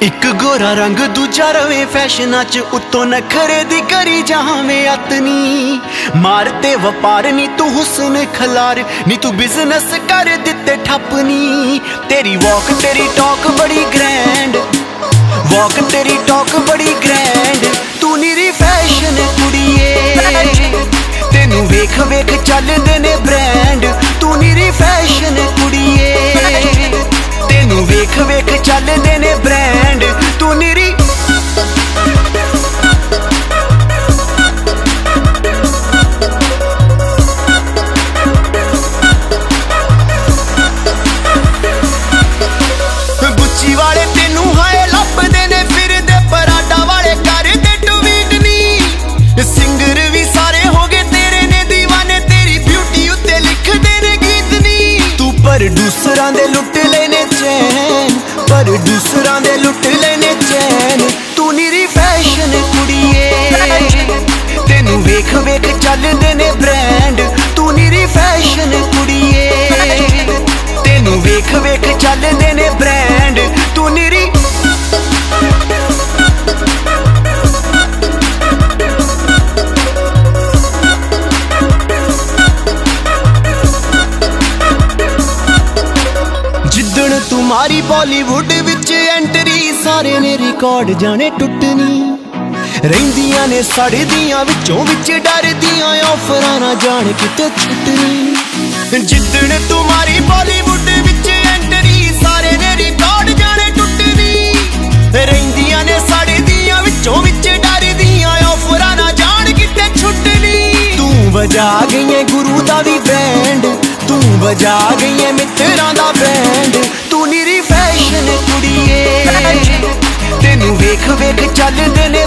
ਇੱਕ ਗੋਰਾ ਰੰਗ ਦੂਜਾ ਰਵੇ, ਫੈਸ਼ਨਾਂ 'ਚ ਉੱਤੋਂ ਨਖਰੇ ਦੀ ਕਰੀ ਜਾਵੇਂ ਅਤਨੀ ਮਾਰ ਤੇ ਵਪਾਰ ਨੀ ਤੂੰ ਹੁਸਨ ਖਲਾਰ, ਨੀ ਤੂੰ ਬਿਜ਼ਨਸ ਕਰ ਦਿੱਤੇ ਠੱਪਨੀ। ਤੇਰੀ ਵਾਕ ਤੇਰੀ ਟਾਕ ਬੜੀ ਗ੍ਰੈਂਡ ਵਾਕ ਤੇਰੀ ਟਾਕ ਬੜੀ ਗ੍ਰੈਂਡ ਤੂੰ ਨੀਰੀ ਫੈਸ਼ਨ ਕੁੜੀਏ। ਤੈਨੂੰ ਵੇਖ ਵੇਖ ਚੱਲਦੇ ਨੇ ਬ੍ਰੈਂਡ ਤੂੰ ਨੀਰੀ ਫੈਸ਼ਨ ਕੁੜੀਏ। ਦੂਸਰਾਂ ਦੇ ਲੁੱਟ ਲੈਨੇ ਚੈਨ, ਪਰ ਦੂਸਰਾਂ ਦੇ ਲੁੱਟ ਲੈਨੇ ਚੈਨ। ਤੂੰ ਨੀਰੀ ਫੈਸ਼ਨ ਕੁੜੀਏ, ਤੈਨੂੰ ਵੇਖ ਵੇਖ ਚੱਲਦੇ ਨੇ ਬ੍ਰਾਂਡ ਤੂੰ ਨੀਰੀ ਫੈਸ਼ਨ ਕੁੜੀਏ, ਤੈਨੂੰ ਵੇਖ ਵੇਖ ਚੱਲਦੇ ਨੇ ਬ੍ਰਾਂਡ ਤੂੰ ਨੀਰੀ ਜਿੱਦਣ ਬਾਲੀਵੁੱਡ ਵਿੱਚ ਐਂਟਰੀ, ਸਾਰੇ ਨੇ ਰਿਕਾਰਡ ਜਾਣੇ ਟੁੱਟਣੀ। ਰਹਿੰਦੀਆਂ ਨੇ ਸੜਦੀਆਂ ਵਿੱਚੋਂ ਵਿੱਚ ਡਰਦੀਆਂ ਆਫਰਾਂ ਨਾ ਜਾਣ ਕਿਤੇ ਛੁੱਟਣੀ। ਜਿੱਦਣ ਤੁਮਾਰੀ ਬਾਲੀਵੁੱਡ ਵਿੱਚ ਐਂਟਰੀ, ਸਾਰੇ ਨੇ ਰਿਕਾਰਡ ਜਾਣੇ ਟੁੱਟਣੀ। ਰਹਿੰਦੀਆਂ ਨੇ ਸੜਦੀਆਂ ਵਿੱਚੋਂ ਵਿੱਚ ਡਰਦੀਆਂ ਆਫਰਾਂ ਨਾ ਜਾਣ ਕਿਤੇ ਛੁੱਟਣੀ। ਤੂੰ ਵਜਾ ਗਈ ਗੁਰੂ ਦਾ ਵੀ ਬੈਂਡ ਤੂੰ ਵਜਾ ਗਈ ਮਿੱਤਰਾਂ ਦਾ ਬੈਂਡ ਚੱਲਦੇ ਨੇ